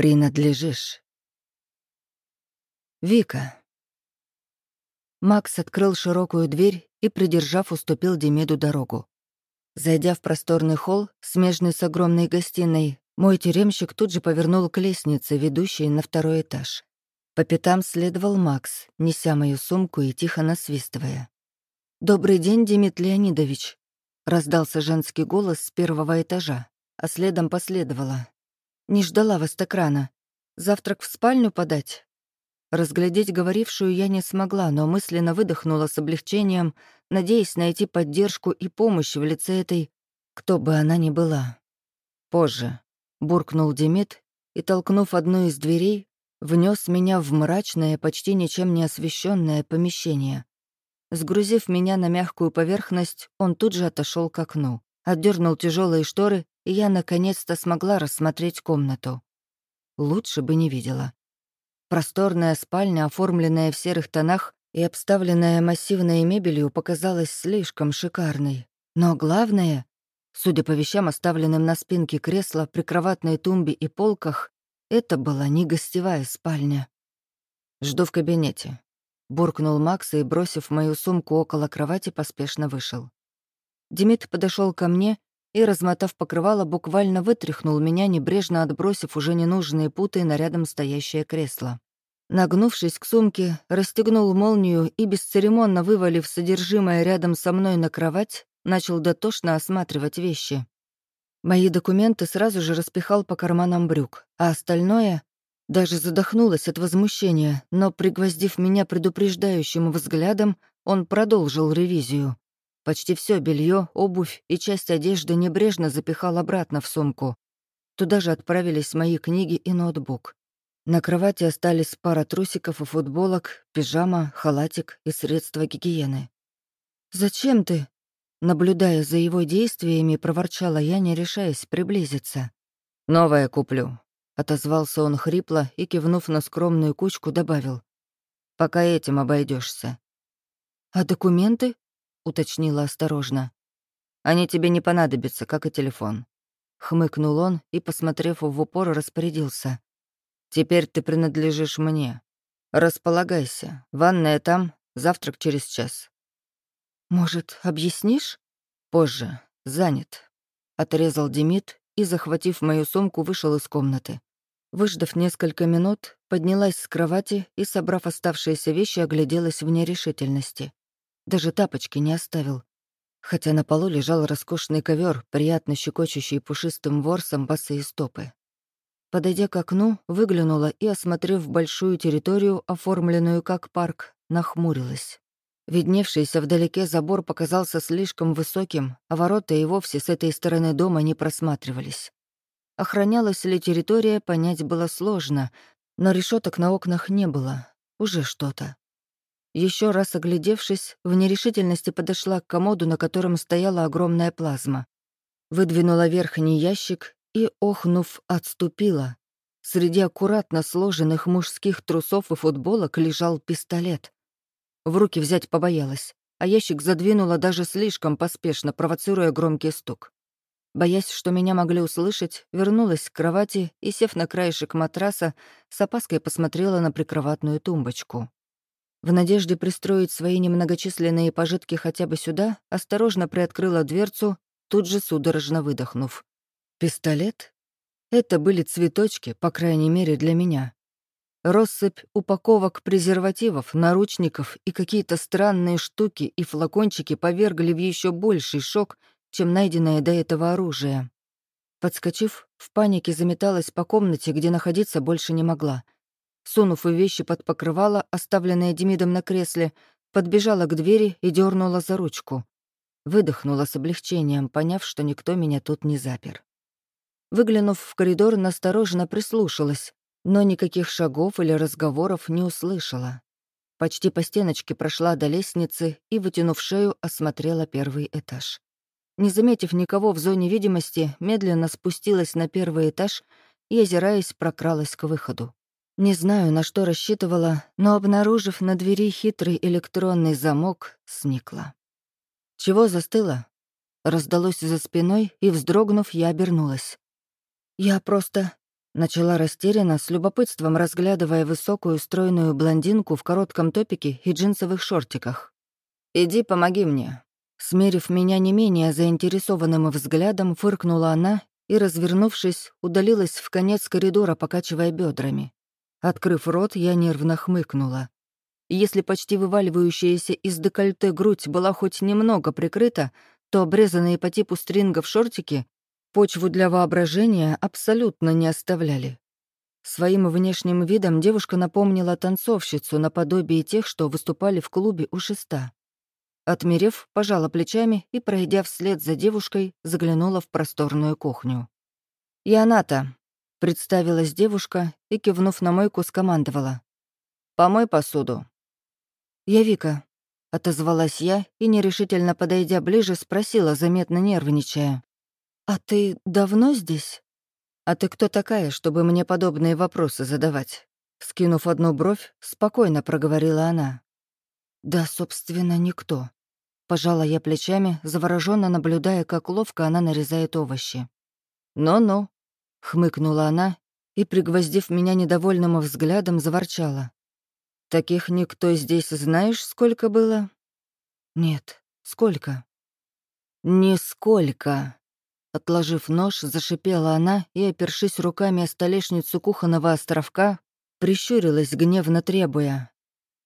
принадлежишь. Вика. Макс открыл широкую дверь и, придержав, уступил Демиду дорогу. Зайдя в просторный холл, смежный с огромной гостиной, мой тюремщик тут же повернул к лестнице, ведущей на второй этаж. По пятам следовал Макс, неся мою сумку и тихо насвистывая. «Добрый день, Демид Леонидович», — раздался женский голос с первого этажа, а следом последовало. «Не ждала вас так рано. Завтрак в спальню подать?» Разглядеть говорившую я не смогла, но мысленно выдохнула с облегчением, надеясь найти поддержку и помощь в лице этой, кто бы она ни была. «Позже», — буркнул Демид и, толкнув одну из дверей, внес меня в мрачное, почти ничем не освещенное помещение. Сгрузив меня на мягкую поверхность, он тут же отошел к окну, отдернул тяжелые шторы, и я наконец-то смогла рассмотреть комнату. Лучше бы не видела. Просторная спальня, оформленная в серых тонах и обставленная массивной мебелью, показалась слишком шикарной. Но главное, судя по вещам, оставленным на спинке кресла, прикроватной тумбе и полках, это была не гостевая спальня. «Жду в кабинете», — буркнул Макс и, бросив мою сумку около кровати, поспешно вышел. Демид подошел ко мне и, размотав покрывало, буквально вытряхнул меня, небрежно отбросив уже ненужные путы на рядом стоящее кресло. Нагнувшись к сумке, расстегнул молнию и, бесцеремонно вывалив содержимое рядом со мной на кровать, начал дотошно осматривать вещи. Мои документы сразу же распихал по карманам брюк, а остальное... Даже задохнулась от возмущения, но, пригвоздив меня предупреждающим взглядом, он продолжил ревизию. Почти все белье, обувь и часть одежды небрежно запихал обратно в сумку. Туда же отправились мои книги и ноутбук. На кровати остались пара трусиков и футболок, пижама, халатик и средства гигиены. «Зачем ты?» Наблюдая за его действиями, проворчала я, не решаясь приблизиться. «Новое куплю», — отозвался он хрипло и, кивнув на скромную кучку, добавил. «Пока этим обойдешься. «А документы?» — уточнила осторожно. «Они тебе не понадобятся, как и телефон». Хмыкнул он и, посмотрев в упор, распорядился. «Теперь ты принадлежишь мне. Располагайся. Ванная там, завтрак через час». «Может, объяснишь?» «Позже. Занят». Отрезал Демид и, захватив мою сумку, вышел из комнаты. Выждав несколько минут, поднялась с кровати и, собрав оставшиеся вещи, огляделась в нерешительности. Даже тапочки не оставил. Хотя на полу лежал роскошный ковер, приятно щекочущий пушистым ворсом босые стопы. Подойдя к окну, выглянула и, осмотрев большую территорию, оформленную как парк, нахмурилась. Видневшийся вдалеке забор показался слишком высоким, а ворота и вовсе с этой стороны дома не просматривались. Охранялась ли территория, понять было сложно, но решеток на окнах не было. Уже что-то. Еще раз оглядевшись, в нерешительности подошла к комоду, на котором стояла огромная плазма. Выдвинула верхний ящик и, охнув, отступила. Среди аккуратно сложенных мужских трусов и футболок лежал пистолет. В руки взять побоялась, а ящик задвинула даже слишком поспешно, провоцируя громкий стук. Боясь, что меня могли услышать, вернулась к кровати и, сев на краешек матраса, с опаской посмотрела на прикроватную тумбочку. В надежде пристроить свои немногочисленные пожитки хотя бы сюда, осторожно приоткрыла дверцу, тут же судорожно выдохнув. Пистолет? Это были цветочки, по крайней мере, для меня. Россыпь упаковок презервативов, наручников и какие-то странные штуки и флакончики повергли в еще больший шок, чем найденное до этого оружие. Подскочив, в панике заметалась по комнате, где находиться больше не могла — Сунув вещи под покрывало, оставленное Демидом на кресле, подбежала к двери и дернула за ручку. Выдохнула с облегчением, поняв, что никто меня тут не запер. Выглянув в коридор, настороженно прислушалась, но никаких шагов или разговоров не услышала. Почти по стеночке прошла до лестницы и, вытянув шею, осмотрела первый этаж. Не заметив никого в зоне видимости, медленно спустилась на первый этаж и, озираясь, прокралась к выходу. Не знаю, на что рассчитывала, но, обнаружив на двери хитрый электронный замок, сникла. «Чего застыла?» Раздалось за спиной, и, вздрогнув, я обернулась. «Я просто...» Начала растерянно, с любопытством разглядывая высокую стройную блондинку в коротком топике и джинсовых шортиках. «Иди, помоги мне». Смерив меня не менее заинтересованным взглядом, фыркнула она и, развернувшись, удалилась в конец коридора, покачивая бедрами. Открыв рот, я нервно хмыкнула. Если почти вываливающаяся из декольте грудь была хоть немного прикрыта, то обрезанные по типу стрингов шортики почву для воображения абсолютно не оставляли. Своим внешним видом девушка напомнила танцовщицу наподобие тех, что выступали в клубе у шеста. Отмерев, пожала плечами и, пройдя вслед за девушкой, заглянула в просторную кухню. «Я Ната», — представилась девушка и, кивнув на мойку, скомандовала. «Помой посуду». «Я Вика», — отозвалась я и, нерешительно подойдя ближе, спросила, заметно нервничая. «А ты давно здесь?» «А ты кто такая, чтобы мне подобные вопросы задавать?» Скинув одну бровь, спокойно проговорила она. «Да, собственно, никто». Пожала я плечами, завороженно наблюдая, как ловко она нарезает овощи. «Ну-ну», — хмыкнула она и, пригвоздив меня недовольным взглядом, заворчала. «Таких никто здесь знаешь, сколько было?» «Нет, сколько?» «Нисколько», Отложив нож, зашипела она и, опершись руками о столешницу кухонного островка, прищурилась, гневно требуя.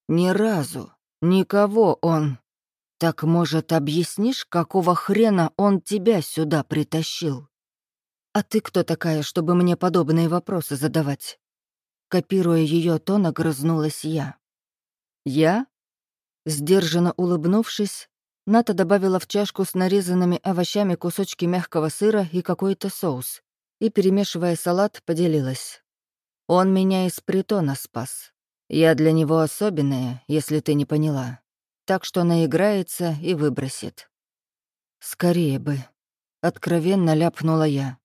«Ни разу, никого он. Так, может, объяснишь, какого хрена он тебя сюда притащил?» «А ты кто такая, чтобы мне подобные вопросы задавать?» Копируя ее тон, огрызнулась я. «Я?» Сдержанно улыбнувшись, Ната добавила в чашку с нарезанными овощами кусочки мягкого сыра и какой-то соус, и, перемешивая салат, поделилась. «Он меня из притона спас. Я для него особенная, если ты не поняла. Так что наиграется и выбросит». «Скорее бы», — откровенно ляпнула я.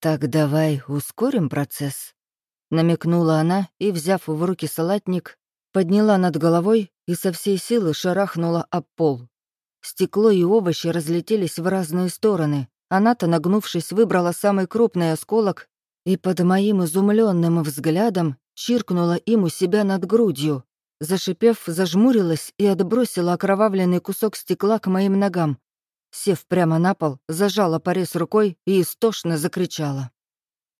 «Так давай ускорим процесс», — намекнула она и, взяв в руки салатник, подняла над головой и со всей силы шарахнула об пол. Стекло и овощи разлетелись в разные стороны. Она-то, нагнувшись, выбрала самый крупный осколок и под моим изумленным взглядом чиркнула им у себя над грудью. Зашипев, зажмурилась и отбросила окровавленный кусок стекла к моим ногам. Сев прямо на пол, зажала порез рукой и истошно закричала.